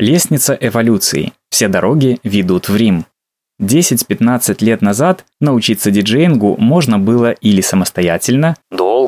Лестница эволюции. Все дороги ведут в Рим. 10-15 лет назад научиться диджеингу можно было или самостоятельно,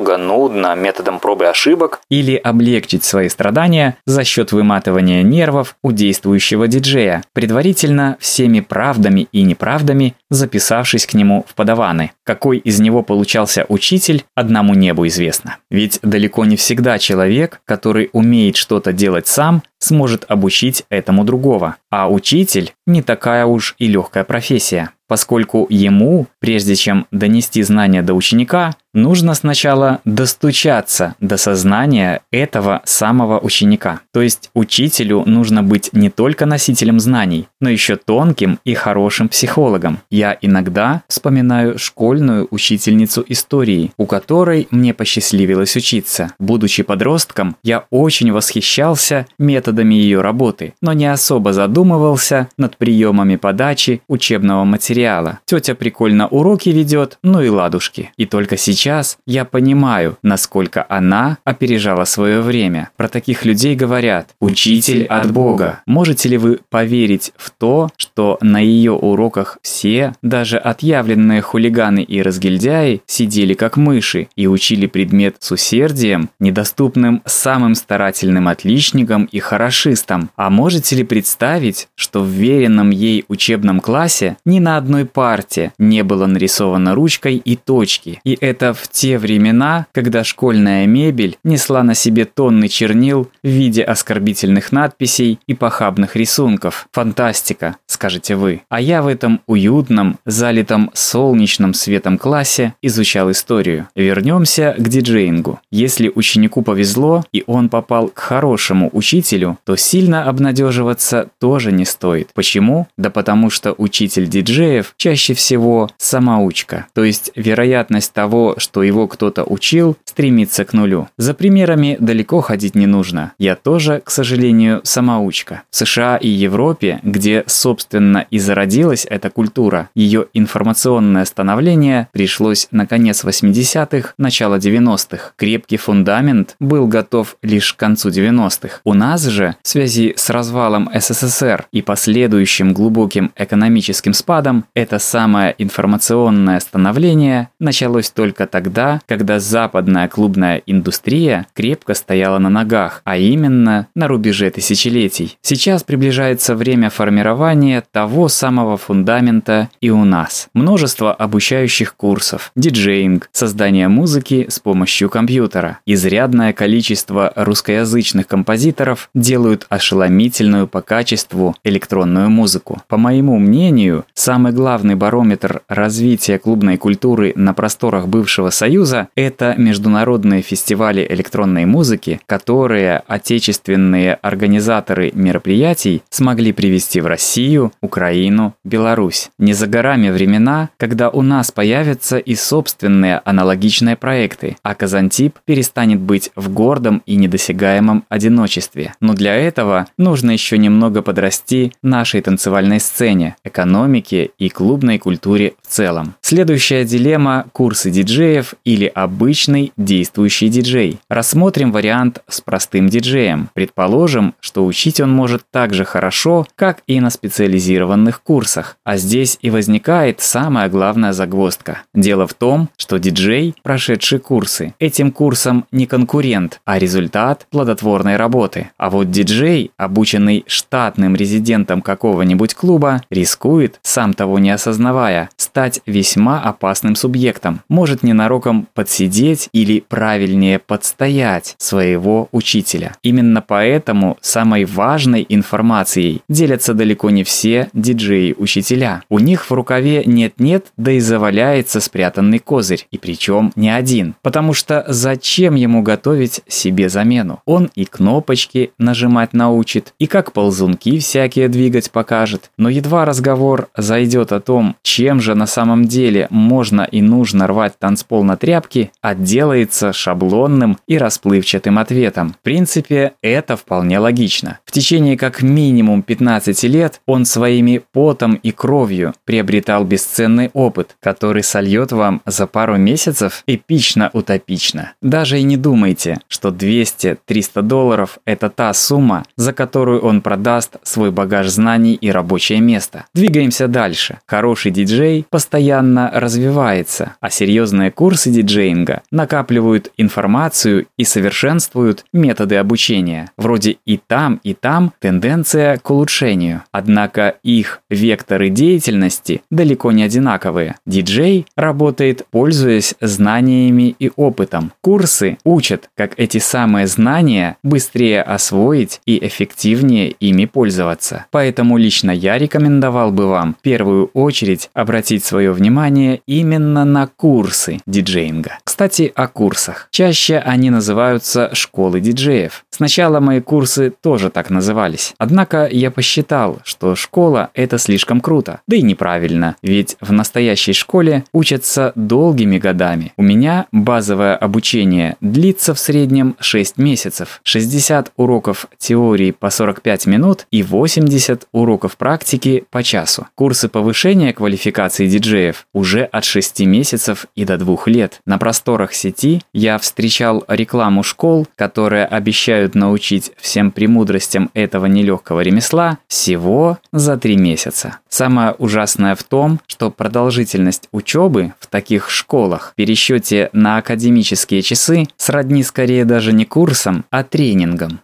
долго, нудно, методом пробы и ошибок, или облегчить свои страдания за счет выматывания нервов у действующего диджея, предварительно всеми правдами и неправдами записавшись к нему в подаваны. Какой из него получался учитель, одному небу известно. Ведь далеко не всегда человек, который умеет что-то делать сам, сможет обучить этому другого. А учитель не такая уж и легкая профессия поскольку ему, прежде чем донести знания до ученика, нужно сначала достучаться до сознания этого самого ученика. То есть учителю нужно быть не только носителем знаний, но еще тонким и хорошим психологом. Я иногда вспоминаю школьную учительницу истории, у которой мне посчастливилось учиться. Будучи подростком, я очень восхищался методами ее работы, но не особо задумывался над приемами подачи учебного материала. Тетя прикольно уроки ведет, ну и ладушки. И только сейчас я понимаю, насколько она опережала свое время. Про таких людей говорят «учитель от Бога». Можете ли вы поверить в то, что на ее уроках все, даже отъявленные хулиганы и разгильдяи, сидели как мыши и учили предмет с усердием, недоступным самым старательным отличникам и хорошистам? А можете ли представить, что в веренном ей учебном классе ни на одной парте не было нарисовано ручкой и точки. И это в те времена, когда школьная мебель несла на себе тонны чернил в виде оскорбительных надписей и похабных рисунков. Фантастика, скажете вы. А я в этом уютном, залитом солнечным светом классе изучал историю. Вернемся к диджеингу. Если ученику повезло и он попал к хорошему учителю, то сильно обнадеживаться тоже не стоит. Почему? Да потому что учитель диджеев чаще всего самоучка, то есть вероятность того, что его кто-то учил, стремится к нулю. За примерами далеко ходить не нужно. Я тоже, к сожалению, самоучка. В США и Европе, где, собственно, и зародилась эта культура, ее информационное становление пришлось на конец 80-х, начало 90-х. Крепкий фундамент был готов лишь к концу 90-х. У нас же, в связи с развалом СССР и последующим глубоким экономическим спадом, это самое информационное становление началось только тогда, когда западная клубная индустрия крепко стояла на ногах, а именно на рубеже тысячелетий. Сейчас приближается время формирования того самого фундамента и у нас. Множество обучающих курсов, диджеинг, создание музыки с помощью компьютера. Изрядное количество русскоязычных композиторов делают ошеломительную по качеству электронную музыку. По моему мнению, самый главный барометр развития клубной культуры на просторах бывшего Союза – это международные фестивали электронной музыки, которые отечественные организаторы мероприятий смогли привести в Россию, Украину, Беларусь. Не за горами времена, когда у нас появятся и собственные аналогичные проекты, а Казантип перестанет быть в гордом и недосягаемом одиночестве. Но для этого нужно еще немного подрасти нашей танцевальной сцене, экономике и клубной культуре целом. Следующая дилемма – курсы диджеев или обычный действующий диджей. Рассмотрим вариант с простым диджеем. Предположим, что учить он может так же хорошо, как и на специализированных курсах. А здесь и возникает самая главная загвоздка. Дело в том, что диджей, прошедший курсы, этим курсом не конкурент, а результат плодотворной работы. А вот диджей, обученный штатным резидентом какого-нибудь клуба, рискует, сам того не осознавая, стать весьма опасным субъектом, может ненароком подсидеть или правильнее подстоять своего учителя. Именно поэтому самой важной информацией делятся далеко не все диджеи-учителя. У них в рукаве нет-нет, да и заваляется спрятанный козырь, и причем не один. Потому что зачем ему готовить себе замену? Он и кнопочки нажимать научит, и как ползунки всякие двигать покажет. Но едва разговор зайдет о том, чем же на самом деле можно и нужно рвать танцпол на тряпки, отделается шаблонным и расплывчатым ответом. В принципе, это вполне логично. В течение как минимум 15 лет он своими потом и кровью приобретал бесценный опыт, который сольет вам за пару месяцев эпично-утопично. Даже и не думайте, что 200-300 долларов – это та сумма, за которую он продаст свой багаж знаний и рабочее место. Двигаемся дальше. Хороший диджей постоянно развивается, а серьезные курсы диджеинга накапливают информацию и совершенствуют методы обучения. Вроде и там, и там тенденция к улучшению. Однако их векторы деятельности далеко не одинаковые. Диджей работает, пользуясь знаниями и опытом. Курсы учат, как эти самые знания быстрее освоить и эффективнее ими пользоваться. Поэтому лично я рекомендовал бы вам в первую очередь обратить свое внимание именно на курсы диджеинга. Кстати, о курсах. Чаще они называются школы диджеев. Сначала мои курсы тоже так назывались. Однако я посчитал, что школа – это слишком круто. Да и неправильно, ведь в настоящей школе учатся долгими годами. У меня базовое обучение длится в среднем 6 месяцев. 60 уроков теории по 45 минут и 80 уроков практики по часу. Курсы повышения квалификации диджеев уже от 6 месяцев и до 2 лет. На просторах сети я встречал рекламу школ, которые обещают научить всем премудростям этого нелегкого ремесла всего за 3 месяца. Самое ужасное в том, что продолжительность учебы в таких школах в пересчете на академические часы сродни скорее даже не курсам, а тренингам.